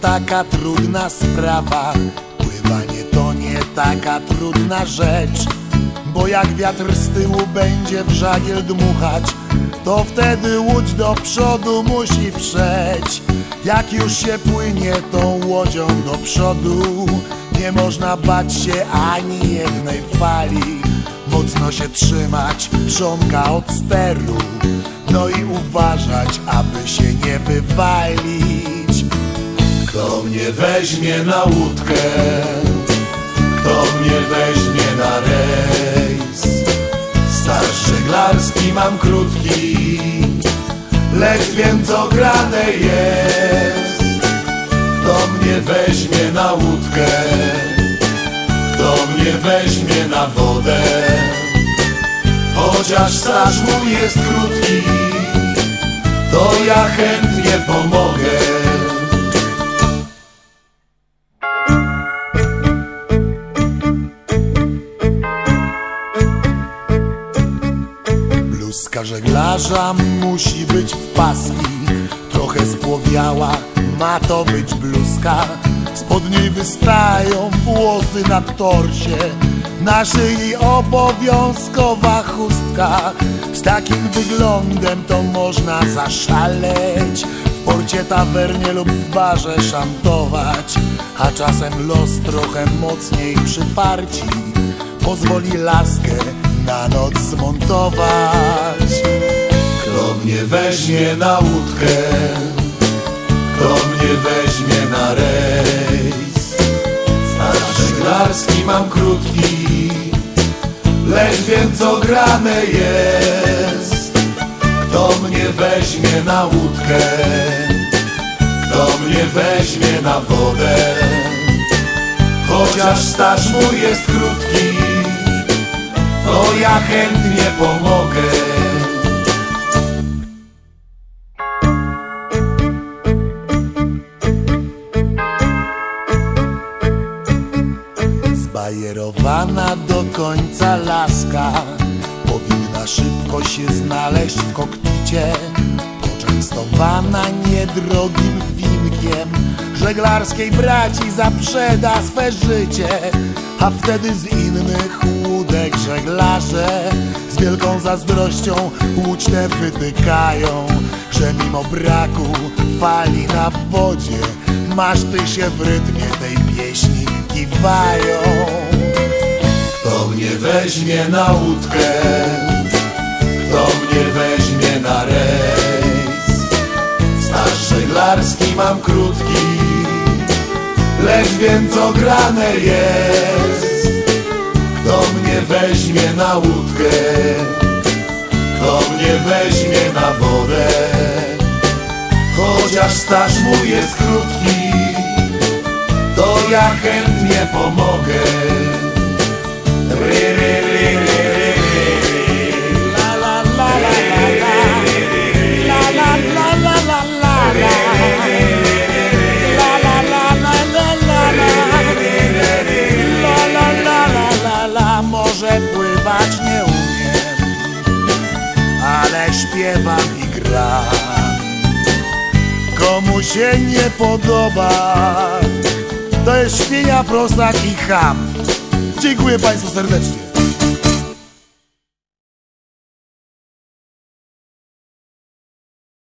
taka trudna sprawa. Pływanie to nie taka trudna rzecz Bo jak wiatr z tyłu będzie w żagiel dmuchać To wtedy łódź do przodu musi przeć Jak już się płynie tą łodzią do przodu Nie można bać się ani jednej fali. Mocno się trzymać trzonka od steru No i uważać, aby się nie wywalić Kto mnie weźmie na łódkę. Kto mnie weźmie na rejs. Staż żeglarski mam krótki Lecz wiem co grane jest. Kto mnie weźmie na łódkę. Kto mnie weźmie na wodę. Chociaż staż mój jest krótki To ja chętnie pomogę Bluzka żeglarza musi być w paski. Trochę spłowiała, ma to być bluzka. Spod niej wystają włosy na torsie Na szyi obowiązkowa chustka. Z takim wyglądem to można zaszaleć. W porcie, tawernie lub w barze szantować. A czasem los trochę mocniej przyparci. Pozwoli laskę na noc zmontować. Kto mnie weźmie na łódkę Kto mnie weźmie na rejs. Staż żeglarski mam krótki Lecz wiem co grane jest. Kto mnie weźmie na łódkę Kto mnie weźmie na wodę. Chociaż staż mój jest krótki To ja chętnie pomogę. Zbajerowana do końca laska Powinna szybko się znaleźć w kokpicie. Poczęstowana niedrogim winkiem Żeglarskiej braci zaprzeda swe życie A wtedy z innych łódek żeglarze Z wielką zazdrością tę wytykają Że mimo braku fali na wodzie Maszty się w rytmie tej pieśni kiwają Kto mnie weźmie na łódkę Kto mnie weźmie na rejs. Staż żeglarski mam krótki Lecz wiem co grane jest weźmie na łódkę Kto mnie weźmie na wodę. Chociaż staż mój jest krótki To ja chętnie pomogę Ale śpiewam i gram Komu się nie podoba To jest świnia prostak i ham Dziękuję Państwu serdecznie